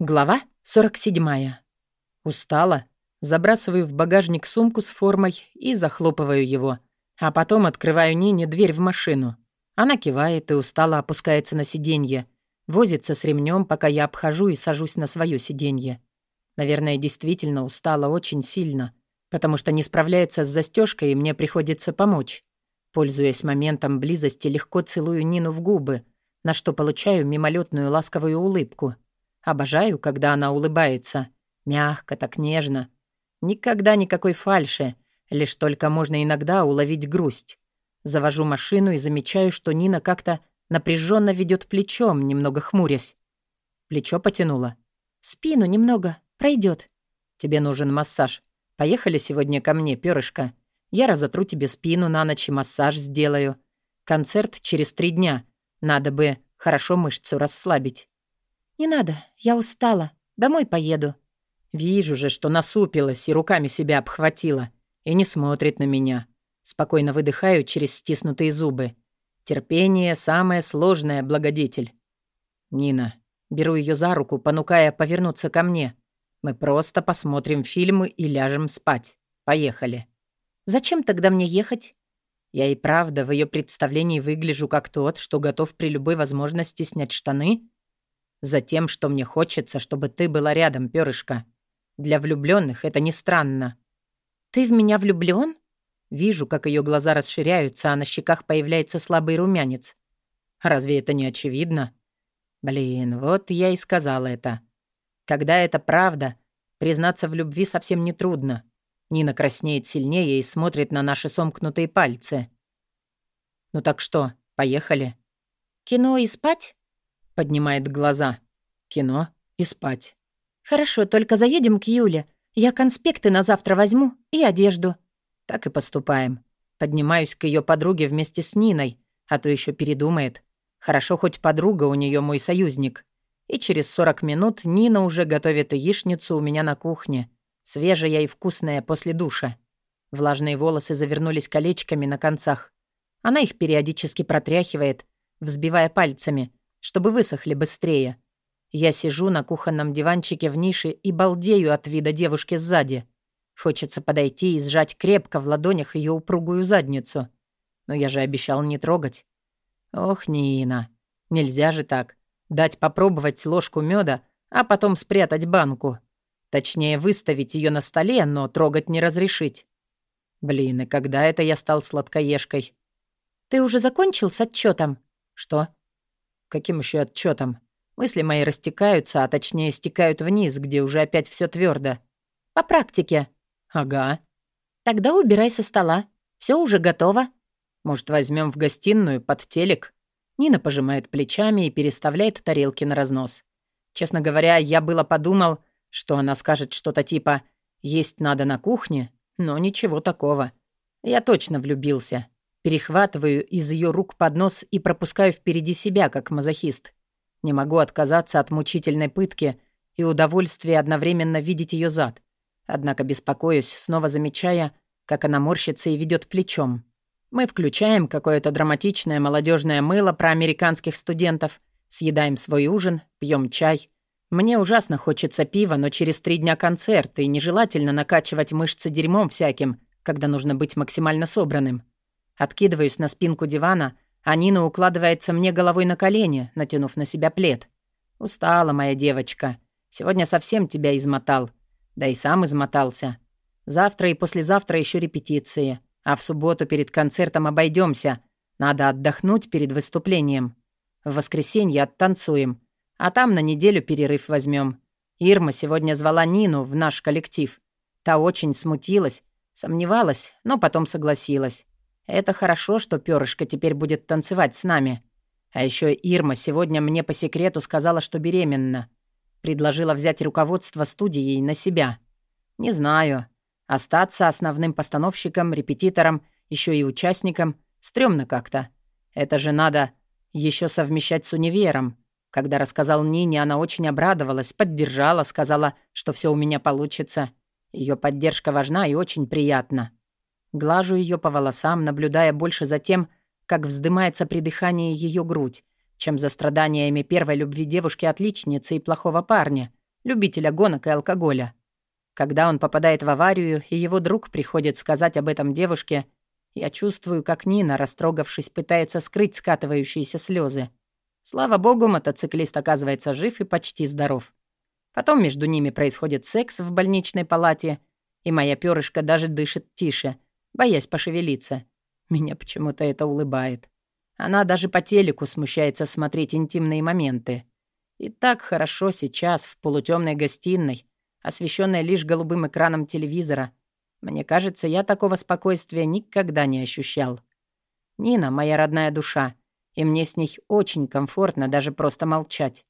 Глава 47. Устала. Забрасываю в багажник сумку с формой и захлопываю его. А потом открываю Нине дверь в машину. Она кивает и устало опускается на сиденье. Возится с ремнем, пока я обхожу и сажусь на свое сиденье. Наверное, действительно устала очень сильно, потому что не справляется с застежкой, и мне приходится помочь. Пользуясь моментом близости, легко целую Нину в губы, на что получаю мимолетную ласковую улыбку — Обожаю, когда она улыбается. Мягко, так нежно. Никогда никакой фальши. Лишь только можно иногда уловить грусть. Завожу машину и замечаю, что Нина как-то напряженно ведет плечом, немного хмурясь. Плечо потянуло. «Спину немного. пройдет. «Тебе нужен массаж. Поехали сегодня ко мне, перышко. Я разотру тебе спину на ночь и массаж сделаю. Концерт через три дня. Надо бы хорошо мышцу расслабить. «Не надо, я устала. Домой поеду». Вижу же, что насупилась и руками себя обхватила. И не смотрит на меня. Спокойно выдыхаю через стиснутые зубы. Терпение — самое сложное, благодетель. Нина. Беру ее за руку, понукая повернуться ко мне. Мы просто посмотрим фильмы и ляжем спать. Поехали. Зачем тогда мне ехать? Я и правда в ее представлении выгляжу как тот, что готов при любой возможности снять штаны Затем, что мне хочется, чтобы ты была рядом, перышко. Для влюбленных это не странно. Ты в меня влюблен? Вижу, как ее глаза расширяются, а на щеках появляется слабый румянец. Разве это не очевидно? Блин, вот я и сказала это. Когда это правда, признаться в любви совсем не трудно. Нина краснеет сильнее и смотрит на наши сомкнутые пальцы. Ну так что, поехали? Кино и спать? Поднимает глаза. Кино и спать. «Хорошо, только заедем к Юле. Я конспекты на завтра возьму и одежду». Так и поступаем. Поднимаюсь к ее подруге вместе с Ниной, а то еще передумает. Хорошо, хоть подруга у нее мой союзник. И через 40 минут Нина уже готовит яичницу у меня на кухне. Свежая и вкусная после душа. Влажные волосы завернулись колечками на концах. Она их периодически протряхивает, взбивая пальцами, чтобы высохли быстрее. Я сижу на кухонном диванчике в нише и балдею от вида девушки сзади. Хочется подойти и сжать крепко в ладонях ее упругую задницу. Но я же обещал не трогать. Ох, Нина, нельзя же так. Дать попробовать ложку меда, а потом спрятать банку. Точнее, выставить ее на столе, но трогать не разрешить. Блин, и когда это я стал сладкоежкой? Ты уже закончил с отчетом? Что? Каким еще отчетом? Мысли мои растекаются, а точнее стекают вниз, где уже опять все твердо. По практике. Ага. Тогда убирай со стола. Все уже готово. Может, возьмем в гостиную под телек? Нина пожимает плечами и переставляет тарелки на разнос. Честно говоря, я было подумал, что она скажет что-то типа «есть надо на кухне», но ничего такого. Я точно влюбился. Перехватываю из ее рук поднос и пропускаю впереди себя, как мазохист. Не могу отказаться от мучительной пытки и удовольствия одновременно видеть ее зад. Однако беспокоюсь, снова замечая, как она морщится и ведет плечом. Мы включаем какое-то драматичное молодежное мыло про американских студентов, съедаем свой ужин, пьем чай. Мне ужасно хочется пива, но через три дня концерт, и нежелательно накачивать мышцы дерьмом всяким, когда нужно быть максимально собранным. Откидываюсь на спинку дивана, а Нина укладывается мне головой на колени, натянув на себя плед. «Устала, моя девочка. Сегодня совсем тебя измотал. Да и сам измотался. Завтра и послезавтра еще репетиции, а в субботу перед концертом обойдемся. Надо отдохнуть перед выступлением. В воскресенье оттанцуем, а там на неделю перерыв возьмем. Ирма сегодня звала Нину в наш коллектив. Та очень смутилась, сомневалась, но потом согласилась. Это хорошо, что Пёрышко теперь будет танцевать с нами. А еще Ирма сегодня мне по секрету сказала, что беременна. Предложила взять руководство студией на себя. Не знаю. Остаться основным постановщиком, репетитором, еще и участником стрёмно как-то. Это же надо еще совмещать с универом. Когда рассказал Нине, она очень обрадовалась, поддержала, сказала, что все у меня получится. Ее поддержка важна и очень приятна. Глажу ее по волосам, наблюдая больше за тем, как вздымается при дыхании ее грудь, чем за страданиями первой любви девушки-отличницы и плохого парня, любителя гонок и алкоголя. Когда он попадает в аварию, и его друг приходит сказать об этом девушке, я чувствую, как Нина, растрогавшись, пытается скрыть скатывающиеся слезы. Слава богу, мотоциклист оказывается жив и почти здоров. Потом между ними происходит секс в больничной палате, и моя перышко даже дышит тише, боясь пошевелиться. Меня почему-то это улыбает. Она даже по телеку смущается смотреть интимные моменты. И так хорошо сейчас, в полутемной гостиной, освещенная лишь голубым экраном телевизора. Мне кажется, я такого спокойствия никогда не ощущал. Нина — моя родная душа, и мне с ней очень комфортно даже просто молчать.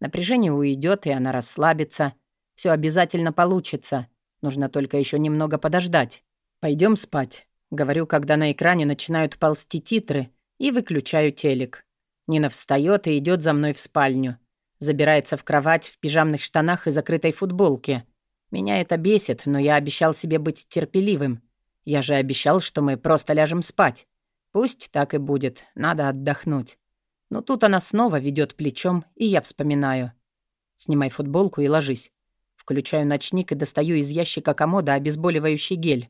Напряжение уйдет, и она расслабится. Все обязательно получится. Нужно только еще немного подождать. Пойдем спать. Говорю, когда на экране начинают ползти титры, и выключаю телек. Нина встает и идет за мной в спальню. Забирается в кровать в пижамных штанах и закрытой футболке. Меня это бесит, но я обещал себе быть терпеливым. Я же обещал, что мы просто ляжем спать. Пусть так и будет, надо отдохнуть. Но тут она снова ведет плечом, и я вспоминаю. Снимай футболку и ложись. Включаю ночник и достаю из ящика комода обезболивающий гель.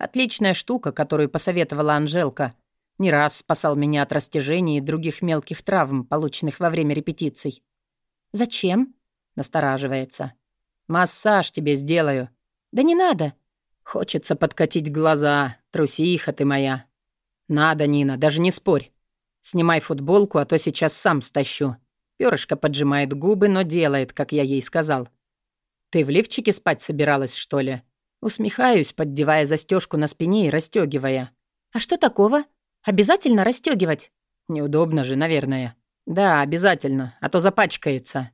Отличная штука, которую посоветовала Анжелка. Не раз спасал меня от растяжений и других мелких травм, полученных во время репетиций. «Зачем?» — настораживается. «Массаж тебе сделаю». «Да не надо». «Хочется подкатить глаза. Трусиха ты моя». «Надо, Нина, даже не спорь. Снимай футболку, а то сейчас сам стащу». Пёрышко поджимает губы, но делает, как я ей сказал. «Ты в лифчике спать собиралась, что ли?» Усмехаюсь, поддевая застежку на спине и расстёгивая. «А что такого? Обязательно расстёгивать?» «Неудобно же, наверное». «Да, обязательно, а то запачкается».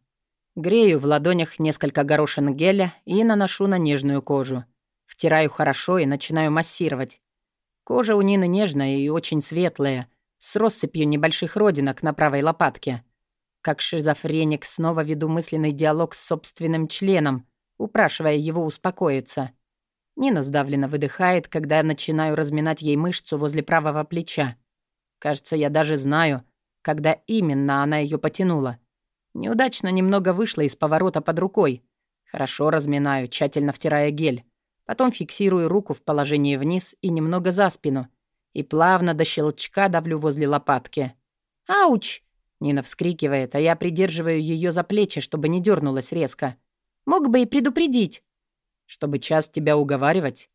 Грею в ладонях несколько горошин геля и наношу на нежную кожу. Втираю хорошо и начинаю массировать. Кожа у Нины нежная и очень светлая, с россыпью небольших родинок на правой лопатке. Как шизофреник снова веду мысленный диалог с собственным членом, упрашивая его успокоиться. Нина сдавленно выдыхает, когда я начинаю разминать ей мышцу возле правого плеча. Кажется, я даже знаю, когда именно она ее потянула. Неудачно немного вышла из поворота под рукой. Хорошо разминаю, тщательно втирая гель. Потом фиксирую руку в положении вниз и немного за спину. И плавно до щелчка давлю возле лопатки. «Ауч!» Нина вскрикивает, а я придерживаю ее за плечи, чтобы не дернулась резко. «Мог бы и предупредить». «Чтобы час тебя уговаривать?»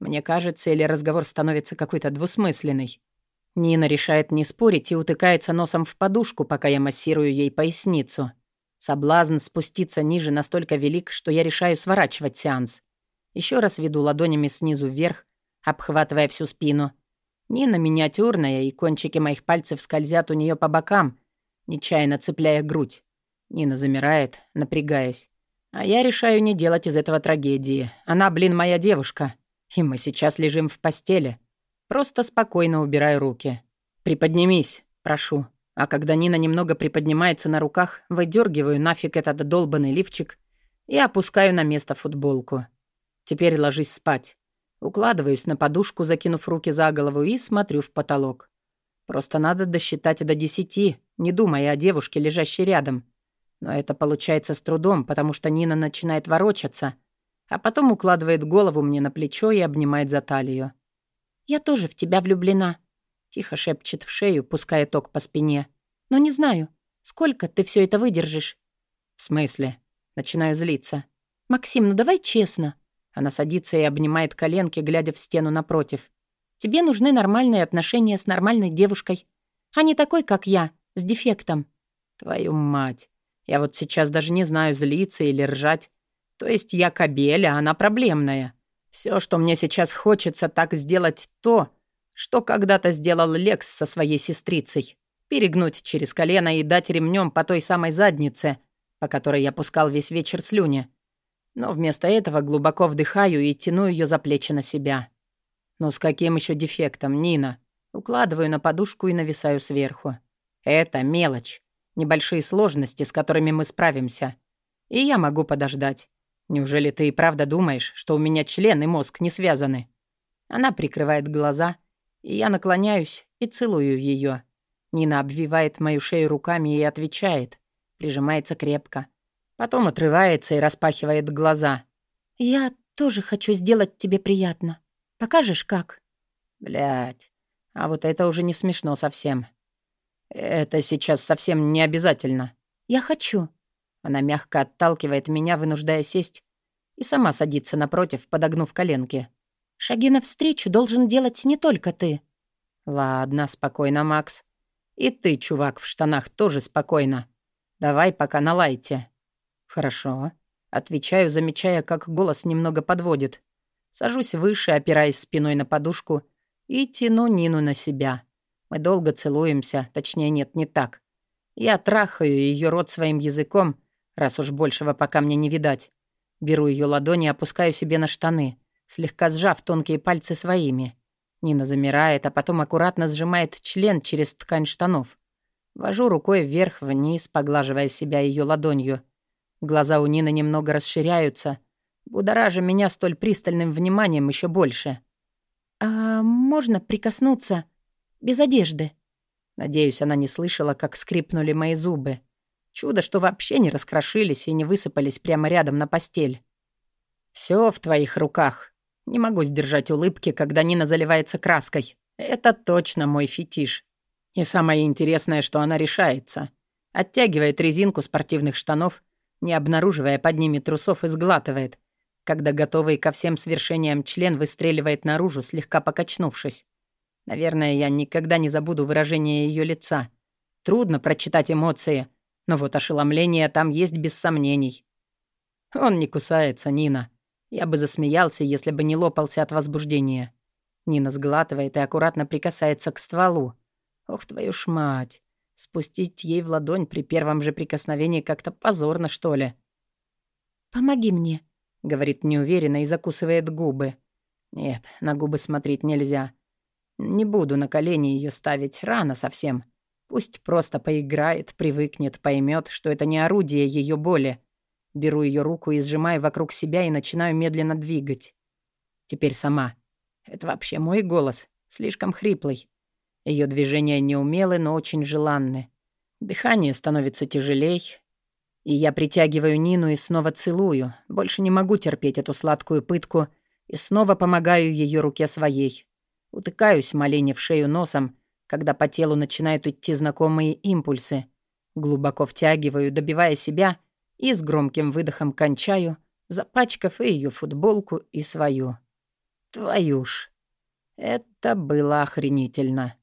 Мне кажется, или разговор становится какой-то двусмысленный. Нина решает не спорить и утыкается носом в подушку, пока я массирую ей поясницу. Соблазн спуститься ниже настолько велик, что я решаю сворачивать сеанс. Еще раз веду ладонями снизу вверх, обхватывая всю спину. Нина миниатюрная, и кончики моих пальцев скользят у нее по бокам, нечаянно цепляя грудь. Нина замирает, напрягаясь. А я решаю не делать из этого трагедии. Она, блин, моя девушка. И мы сейчас лежим в постели. Просто спокойно убираю руки. «Приподнимись», прошу. А когда Нина немного приподнимается на руках, выдергиваю нафиг этот долбанный лифчик и опускаю на место футболку. Теперь ложись спать. Укладываюсь на подушку, закинув руки за голову, и смотрю в потолок. Просто надо досчитать до десяти, не думая о девушке, лежащей рядом. Но это получается с трудом, потому что Нина начинает ворочаться, а потом укладывает голову мне на плечо и обнимает за талию. «Я тоже в тебя влюблена», — тихо шепчет в шею, пуская ток по спине. «Но не знаю, сколько ты все это выдержишь?» «В смысле?» Начинаю злиться. «Максим, ну давай честно». Она садится и обнимает коленки, глядя в стену напротив. «Тебе нужны нормальные отношения с нормальной девушкой, а не такой, как я, с дефектом». «Твою мать! Я вот сейчас даже не знаю, злиться или ржать. То есть я кобель, а она проблемная. Все, что мне сейчас хочется, так сделать то, что когда-то сделал Лекс со своей сестрицей. Перегнуть через колено и дать ремнем по той самой заднице, по которой я пускал весь вечер слюни. Но вместо этого глубоко вдыхаю и тяну ее за плечи на себя. Ну с каким еще дефектом, Нина? Укладываю на подушку и нависаю сверху. Это мелочь. Небольшие сложности, с которыми мы справимся. И я могу подождать. Неужели ты и правда думаешь, что у меня член и мозг не связаны?» Она прикрывает глаза, и я наклоняюсь и целую ее. Нина обвивает мою шею руками и отвечает, прижимается крепко. Потом отрывается и распахивает глаза. «Я тоже хочу сделать тебе приятно. Покажешь, как?» Блять, а вот это уже не смешно совсем. Это сейчас совсем не обязательно. Я хочу. Она мягко отталкивает меня, вынуждая сесть, и сама садится напротив, подогнув коленки. Шаги навстречу должен делать не только ты. Ладно, спокойно, Макс. И ты, чувак, в штанах тоже спокойно. Давай пока на лайте. Хорошо. Отвечаю, замечая, как голос немного подводит. Сажусь выше, опираясь спиной на подушку и тяну Нину на себя. Мы долго целуемся, точнее, нет, не так. Я трахаю ее рот своим языком, раз уж большего пока мне не видать. Беру ее ладони и опускаю себе на штаны, слегка сжав тонкие пальцы своими. Нина замирает, а потом аккуратно сжимает член через ткань штанов. Вожу рукой вверх-вниз, поглаживая себя ее ладонью. Глаза у Нины немного расширяются, будоража меня столь пристальным вниманием еще больше. «А можно прикоснуться без одежды?» Надеюсь, она не слышала, как скрипнули мои зубы. Чудо, что вообще не раскрошились и не высыпались прямо рядом на постель. Все в твоих руках. Не могу сдержать улыбки, когда Нина заливается краской. Это точно мой фетиш. И самое интересное, что она решается. Оттягивает резинку спортивных штанов, не обнаруживая под ними трусов, и сглатывает, когда готовый ко всем свершениям член выстреливает наружу, слегка покачнувшись. Наверное, я никогда не забуду выражение ее лица. Трудно прочитать эмоции, но вот ошеломление там есть без сомнений. Он не кусается, Нина. Я бы засмеялся, если бы не лопался от возбуждения. Нина сглатывает и аккуратно прикасается к стволу. Ох, твою ж мать. Спустить ей в ладонь при первом же прикосновении как-то позорно, что ли. «Помоги мне», — говорит неуверенно и закусывает губы. Нет, на губы смотреть нельзя. Не буду на колени ее ставить, рано совсем. Пусть просто поиграет, привыкнет, поймет, что это не орудие ее боли. Беру ее руку и сжимаю вокруг себя и начинаю медленно двигать. Теперь сама. Это вообще мой голос, слишком хриплый. Ее движения неумелы, но очень желанны. Дыхание становится тяжелей, и я притягиваю Нину и снова целую. Больше не могу терпеть эту сладкую пытку и снова помогаю ее руке своей. Утыкаюсь малене в шею носом, когда по телу начинают идти знакомые импульсы. Глубоко втягиваю, добивая себя, и с громким выдохом кончаю, запачкав и ее футболку, и свою. Твою ж. Это было охренительно.